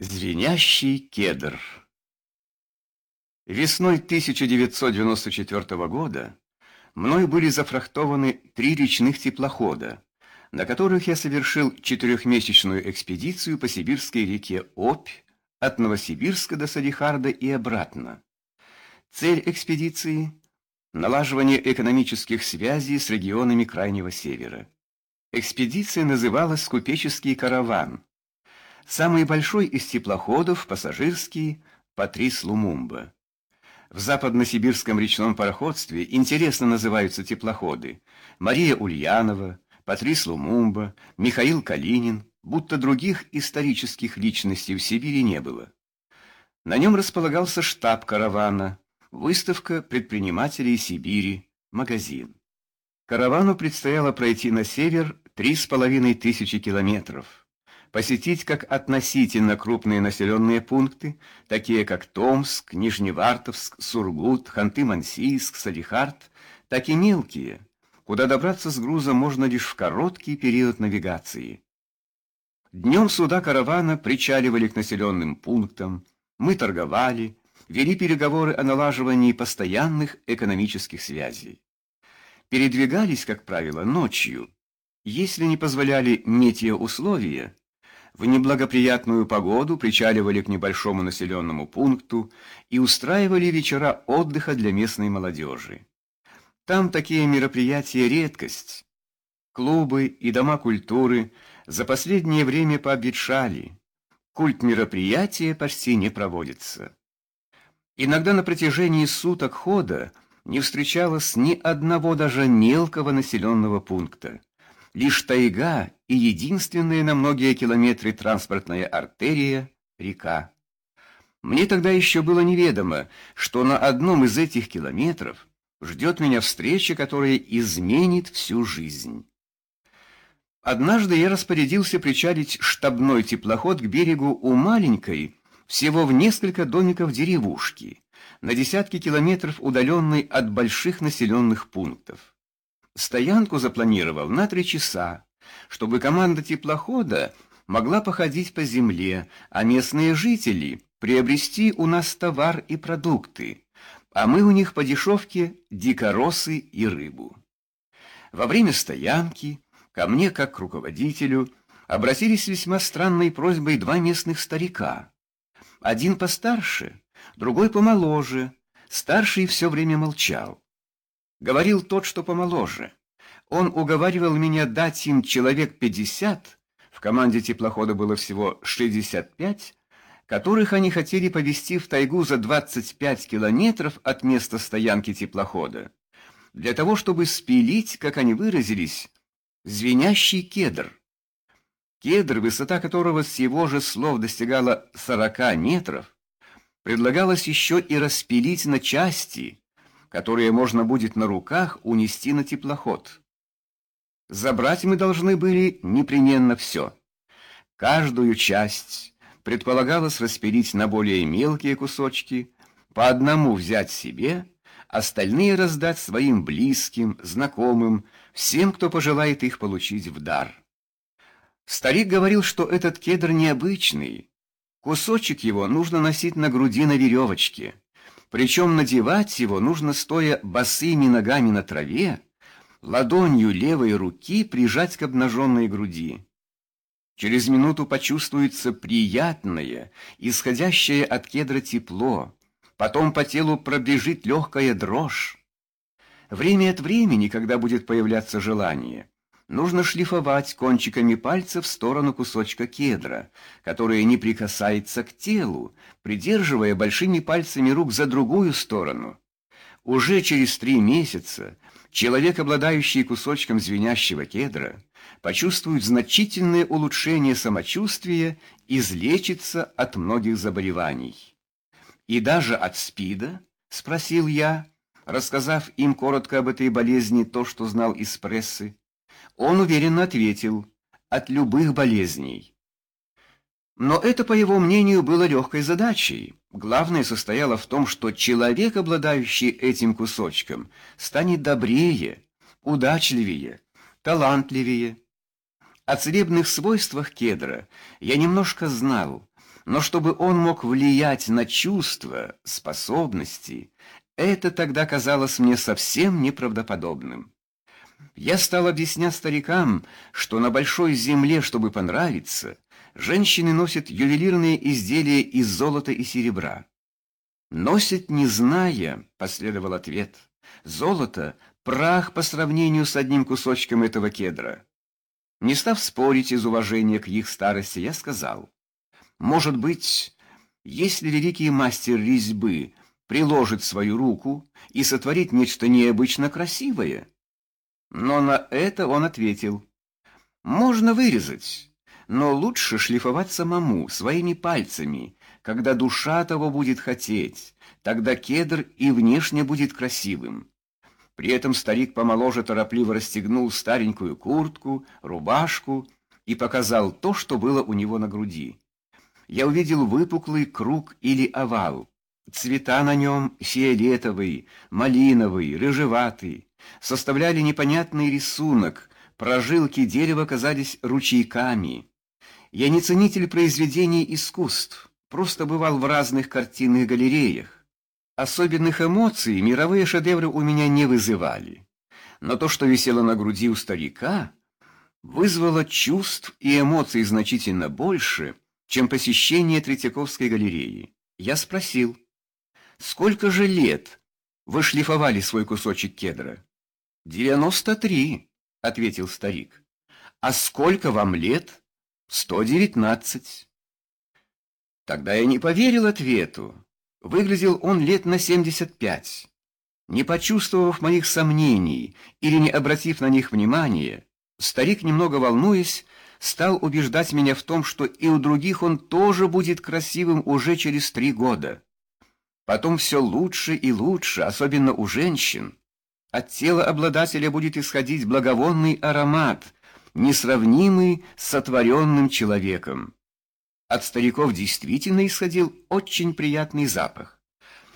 Звенящий кедр Весной 1994 года мной были зафрахтованы три речных теплохода, на которых я совершил четырехмесячную экспедицию по сибирской реке Обь от Новосибирска до Салихарда и обратно. Цель экспедиции – налаживание экономических связей с регионами Крайнего Севера. Экспедиция называлась «Купеческий караван», Самый большой из теплоходов, пассажирский, Патрис Лумумба. В западносибирском речном пароходстве интересно называются теплоходы. Мария Ульянова, Патрис Лумумба, Михаил Калинин, будто других исторических личностей в Сибири не было. На нем располагался штаб каравана, выставка предпринимателей Сибири, магазин. Каравану предстояло пройти на север три с половиной тысячи километров посетить как относительно крупные населенные пункты, такие как Томск, Нижневартовск, Сургут, Ханты-Мансийск, Салихард, так и мелкие, куда добраться с грузом можно лишь в короткий период навигации. Днем суда каравана причаливали к населенным пунктам, мы торговали, вели переговоры о налаживании постоянных экономических связей. Передвигались, как правило, ночью. Если не позволяли метеоусловия, в неблагоприятную погоду причаливали к небольшому населенному пункту и устраивали вечера отдыха для местной молодежи. Там такие мероприятия редкость. Клубы и дома культуры за последнее время пообветшали. Культ мероприятия почти не проводится. Иногда на протяжении суток хода не встречалось ни одного даже мелкого населенного пункта. Лишь тайга и единственная на многие километры транспортная артерия – река. Мне тогда еще было неведомо, что на одном из этих километров ждет меня встреча, которая изменит всю жизнь. Однажды я распорядился причалить штабной теплоход к берегу у маленькой, всего в несколько домиков деревушки, на десятки километров удаленной от больших населенных пунктов. Стоянку запланировал на три часа, чтобы команда теплохода могла походить по земле, а местные жители приобрести у нас товар и продукты, а мы у них по дешевке дикоросы и рыбу. Во время стоянки ко мне, как к руководителю, обратились весьма странной просьбой два местных старика. Один постарше, другой помоложе. Старший все время молчал. Говорил тот, что помоложе. Он уговаривал меня дать им человек пятьдесят, в команде теплохода было всего шестьдесят пять, которых они хотели повезти в тайгу за двадцать пять километров от места стоянки теплохода, для того, чтобы спилить, как они выразились, звенящий кедр. Кедр, высота которого с его же слов достигала сорока метров, предлагалось еще и распилить на части – которые можно будет на руках унести на теплоход. Забрать мы должны были непременно все. Каждую часть предполагалось распилить на более мелкие кусочки, по одному взять себе, остальные раздать своим близким, знакомым, всем, кто пожелает их получить в дар. Старик говорил, что этот кедр необычный. Кусочек его нужно носить на груди на веревочке. Причем надевать его нужно стоя босыми ногами на траве, ладонью левой руки прижать к обнаженной груди. Через минуту почувствуется приятное, исходящее от кедра тепло, потом по телу пробежит легкая дрожь. Время от времени, когда будет появляться желание, нужно шлифовать кончиками пальцев в сторону кусочка кедра, который не прикасается к телу, придерживая большими пальцами рук за другую сторону. Уже через три месяца человек, обладающий кусочком звенящего кедра, почувствует значительное улучшение самочувствия, излечится от многих заболеваний. И даже от СПИДа, спросил я, рассказав им коротко об этой болезни то, что знал из прессы. Он уверенно ответил, от любых болезней. Но это, по его мнению, было легкой задачей. Главное состояло в том, что человек, обладающий этим кусочком, станет добрее, удачливее, талантливее. О целебных свойствах кедра я немножко знал, Но чтобы он мог влиять на чувства, способности, это тогда казалось мне совсем неправдоподобным. Я стал объяснять старикам, что на большой земле, чтобы понравиться, женщины носят ювелирные изделия из золота и серебра. «Носят, не зная», — последовал ответ. «Золото — прах по сравнению с одним кусочком этого кедра». Не став спорить из уважения к их старости, я сказал, «Может быть, если великий мастер резьбы приложит свою руку и сотворит нечто необычно красивое?» Но на это он ответил, «Можно вырезать, но лучше шлифовать самому, своими пальцами, когда душа того будет хотеть, тогда кедр и внешне будет красивым». При этом старик помоложе торопливо расстегнул старенькую куртку, рубашку и показал то, что было у него на груди. Я увидел выпуклый круг или овал. Цвета на нем фиолетовый, малиновый, рыжеватый, составляли непонятный рисунок, прожилки дерева казались ручейками. Я не ценитель произведений искусств, просто бывал в разных картинных галереях. Особенных эмоций мировые шедевры у меня не вызывали. Но то, что висело на груди у старика, вызвало чувств и эмоций значительно больше, чем посещение Третьяковской галереи. Я спросил, сколько же лет вы шлифовали свой кусочек кедра? «Девяносто три», — ответил старик. «А сколько вам лет?» «Сто девятнадцать». Тогда я не поверил ответу. Выглядел он лет на семьдесят пять. Не почувствовав моих сомнений или не обратив на них внимания, старик, немного волнуясь, стал убеждать меня в том, что и у других он тоже будет красивым уже через три года. Потом все лучше и лучше, особенно у женщин. От тела обладателя будет исходить благовонный аромат, несравнимый с сотворенным человеком. От стариков действительно исходил очень приятный запах.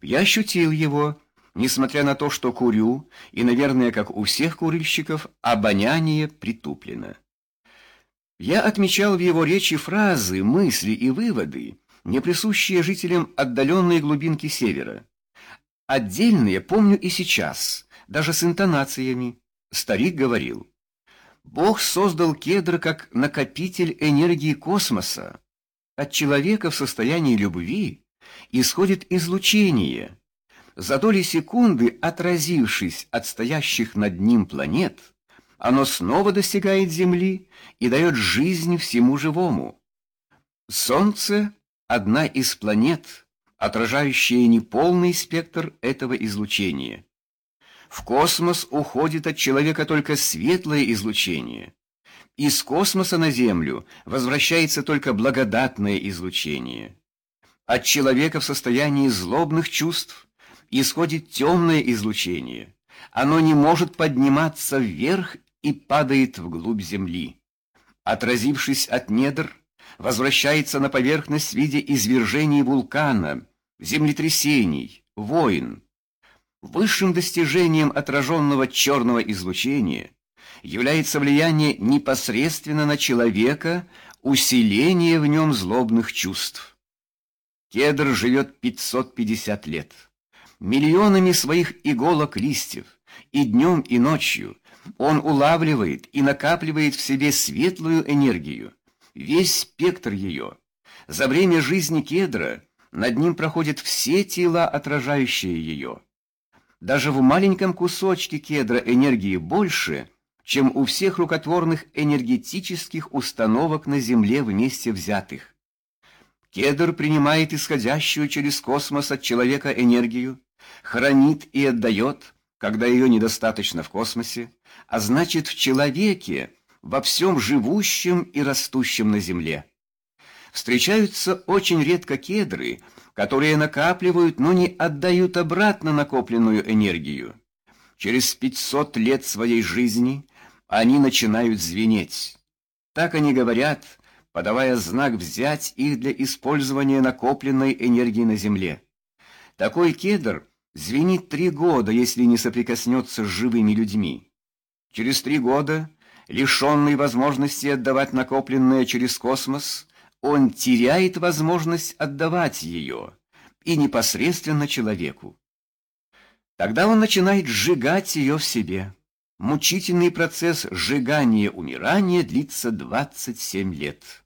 Я ощутил его, несмотря на то, что курю, и, наверное, как у всех курильщиков, обоняние притуплено. Я отмечал в его речи фразы, мысли и выводы, не присущие жителям отдаленной глубинки севера. Отдельные помню и сейчас – даже с интонациями. Старик говорил, «Бог создал кедр как накопитель энергии космоса. От человека в состоянии любви исходит излучение. За доли секунды, отразившись от стоящих над ним планет, оно снова достигает Земли и дает жизнь всему живому. Солнце — одна из планет, отражающая неполный спектр этого излучения. В космос уходит от человека только светлое излучение. Из космоса на Землю возвращается только благодатное излучение. От человека в состоянии злобных чувств исходит темное излучение. Оно не может подниматься вверх и падает вглубь Земли. Отразившись от недр, возвращается на поверхность в виде извержений вулкана, землетрясений, войн. Высшим достижением отраженного черного излучения является влияние непосредственно на человека, усиление в нем злобных чувств. Кедр живет 550 лет. Миллионами своих иголок листьев, и днем, и ночью он улавливает и накапливает в себе светлую энергию, весь спектр ее. За время жизни кедра над ним проходят все тела, отражающие ее. Даже в маленьком кусочке кедра энергии больше, чем у всех рукотворных энергетических установок на Земле вместе взятых. Кедр принимает исходящую через космос от человека энергию, хранит и отдает, когда ее недостаточно в космосе, а значит в человеке, во всем живущем и растущем на Земле. Встречаются очень редко кедры, которые накапливают, но не отдают обратно накопленную энергию. Через 500 лет своей жизни они начинают звенеть. Так они говорят, подавая знак взять их для использования накопленной энергии на Земле. Такой кедр звенит три года, если не соприкоснется с живыми людьми. Через три года, лишенный возможности отдавать накопленное через космос, он теряет возможность отдавать ее, и непосредственно человеку. Тогда он начинает сжигать ее в себе. Мучительный процесс сжигания-умирания длится 27 лет.